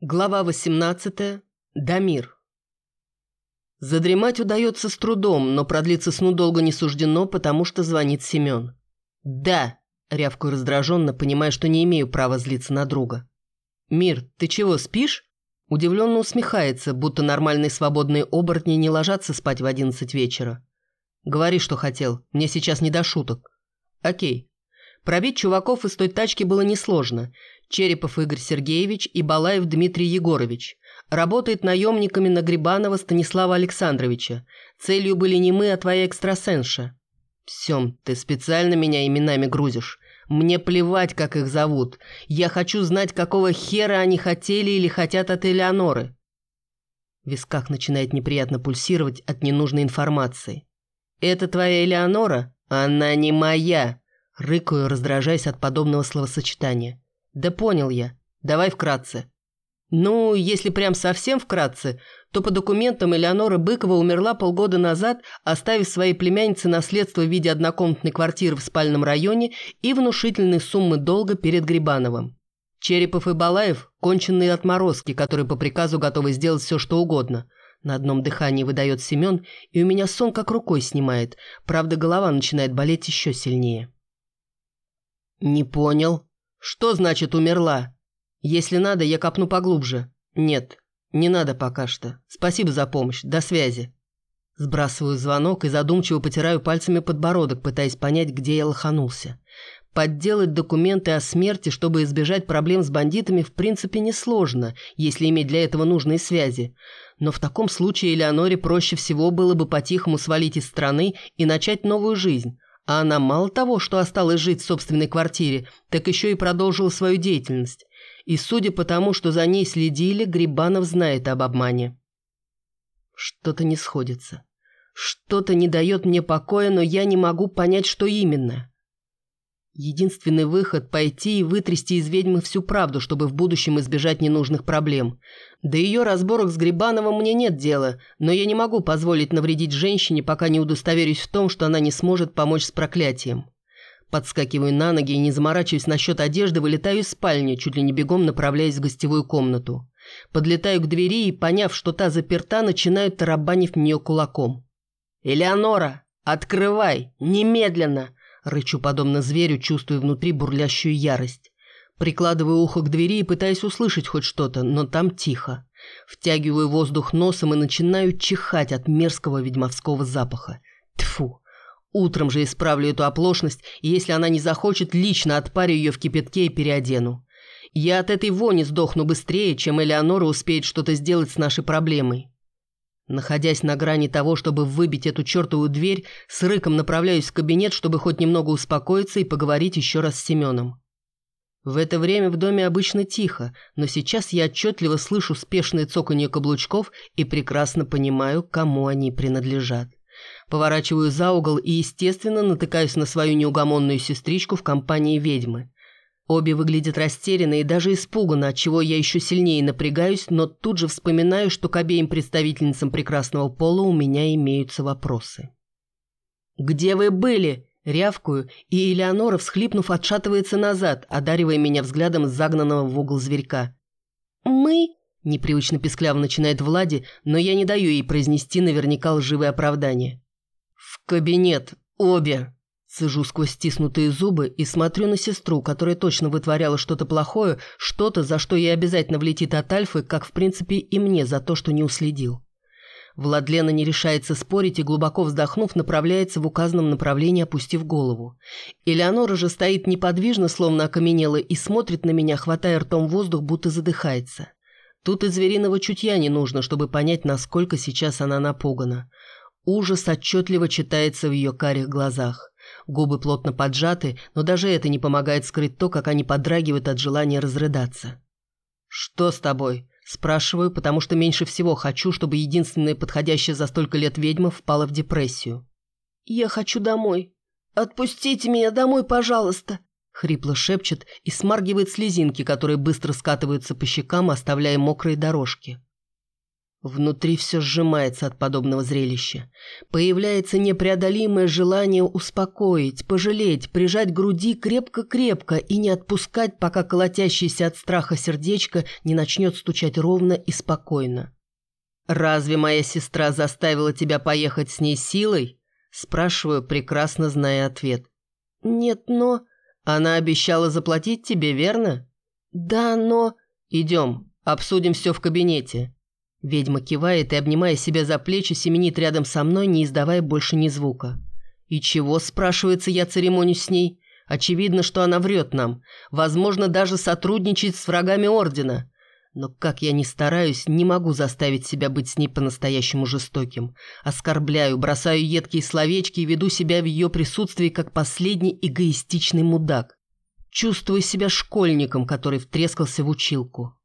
Глава 18. Дамир. Задремать удается с трудом, но продлиться сну долго не суждено, потому что звонит Семен. «Да», — рявкаю раздраженно, понимая, что не имею права злиться на друга. «Мир, ты чего, спишь?» Удивленно усмехается, будто нормальные свободные оборотни не ложатся спать в одиннадцать вечера. «Говори, что хотел, мне сейчас не до шуток». «Окей». Пробить чуваков из той тачки было несложно. Черепов Игорь Сергеевич и Балаев Дмитрий Егорович. Работает наемниками на Грибанова Станислава Александровича. Целью были не мы, а твоя экстрасенша. Всем, ты специально меня именами грузишь. Мне плевать, как их зовут. Я хочу знать, какого хера они хотели или хотят от Элеоноры. В висках начинает неприятно пульсировать от ненужной информации. «Это твоя Элеонора? Она не моя!» Рыкаю, раздражаясь от подобного словосочетания. «Да понял я. Давай вкратце». «Ну, если прям совсем вкратце, то по документам Элеонора Быкова умерла полгода назад, оставив своей племяннице наследство в виде однокомнатной квартиры в спальном районе и внушительной суммы долга перед Грибановым. Черепов и Балаев – конченные отморозки, которые по приказу готовы сделать все, что угодно. На одном дыхании выдает Семен, и у меня сон как рукой снимает, правда голова начинает болеть еще сильнее. «Не понял», «Что значит умерла? Если надо, я копну поглубже». «Нет, не надо пока что. Спасибо за помощь. До связи». Сбрасываю звонок и задумчиво потираю пальцами подбородок, пытаясь понять, где я лоханулся. Подделать документы о смерти, чтобы избежать проблем с бандитами, в принципе несложно, если иметь для этого нужные связи. Но в таком случае Элеоноре проще всего было бы по-тихому свалить из страны и начать новую жизнь. А она мало того, что осталась жить в собственной квартире, так еще и продолжила свою деятельность. И судя по тому, что за ней следили, Грибанов знает об обмане. Что-то не сходится. Что-то не дает мне покоя, но я не могу понять, что именно. Единственный выход – пойти и вытрясти из ведьмы всю правду, чтобы в будущем избежать ненужных проблем. До ее разборок с Грибановым мне нет дела, но я не могу позволить навредить женщине, пока не удостоверюсь в том, что она не сможет помочь с проклятием. Подскакиваю на ноги и, не заморачиваясь насчет одежды, вылетаю из спальни, чуть ли не бегом направляясь в гостевую комнату. Подлетаю к двери и, поняв, что та заперта, начинаю тарабанив в нее кулаком. «Элеонора, открывай! Немедленно!» Рычу подобно зверю, чувствуя внутри бурлящую ярость. Прикладываю ухо к двери и пытаюсь услышать хоть что-то, но там тихо. Втягиваю воздух носом и начинаю чихать от мерзкого ведьмовского запаха. Тфу. Утром же исправлю эту оплошность, и если она не захочет, лично отпарю ее в кипятке и переодену. Я от этой вони сдохну быстрее, чем Элеонора успеет что-то сделать с нашей проблемой. Находясь на грани того, чтобы выбить эту чертову дверь, с рыком направляюсь в кабинет, чтобы хоть немного успокоиться и поговорить еще раз с Семеном. В это время в доме обычно тихо, но сейчас я отчетливо слышу спешное цоканье каблучков и прекрасно понимаю, кому они принадлежат. Поворачиваю за угол и, естественно, натыкаюсь на свою неугомонную сестричку в компании ведьмы. Обе выглядят растерянно и даже испуганно, от чего я еще сильнее напрягаюсь, но тут же вспоминаю, что к обеим представительницам прекрасного пола у меня имеются вопросы. «Где вы были?» – рявкую, и Элеонора, всхлипнув, отшатывается назад, одаривая меня взглядом загнанного в угол зверька. «Мы?» – непривычно пискляво начинает Влади, но я не даю ей произнести наверняка лживое оправдание. «В кабинет! Обе!» Сижу сквозь стиснутые зубы и смотрю на сестру, которая точно вытворяла что-то плохое, что-то, за что ей обязательно влетит от Альфы, как, в принципе, и мне за то, что не уследил. Владлена не решается спорить и, глубоко вздохнув, направляется в указанном направлении, опустив голову. Элеонора же стоит неподвижно, словно окаменела, и смотрит на меня, хватая ртом воздух, будто задыхается. Тут и звериного чутья не нужно, чтобы понять, насколько сейчас она напугана. Ужас отчетливо читается в ее карих глазах. Губы плотно поджаты, но даже это не помогает скрыть то, как они подрагивают от желания разрыдаться. «Что с тобой?» Спрашиваю, потому что меньше всего хочу, чтобы единственная подходящая за столько лет ведьма впала в депрессию. «Я хочу домой. Отпустите меня домой, пожалуйста!» Хрипло шепчет и смаргивает слезинки, которые быстро скатываются по щекам, оставляя мокрые дорожки. Внутри все сжимается от подобного зрелища. Появляется непреодолимое желание успокоить, пожалеть, прижать к груди крепко-крепко и не отпускать, пока колотящееся от страха сердечко не начнет стучать ровно и спокойно. «Разве моя сестра заставила тебя поехать с ней силой?» Спрашиваю, прекрасно зная ответ. «Нет, но...» «Она обещала заплатить тебе, верно?» «Да, но...» «Идем, обсудим все в кабинете». Ведьма кивает и, обнимая себя за плечи, семенит рядом со мной, не издавая больше ни звука. «И чего?» – спрашивается, я церемонюсь с ней. Очевидно, что она врет нам. Возможно, даже сотрудничает с врагами Ордена. Но как я ни стараюсь, не могу заставить себя быть с ней по-настоящему жестоким. Оскорбляю, бросаю едкие словечки и веду себя в ее присутствии как последний эгоистичный мудак. Чувствую себя школьником, который втрескался в училку.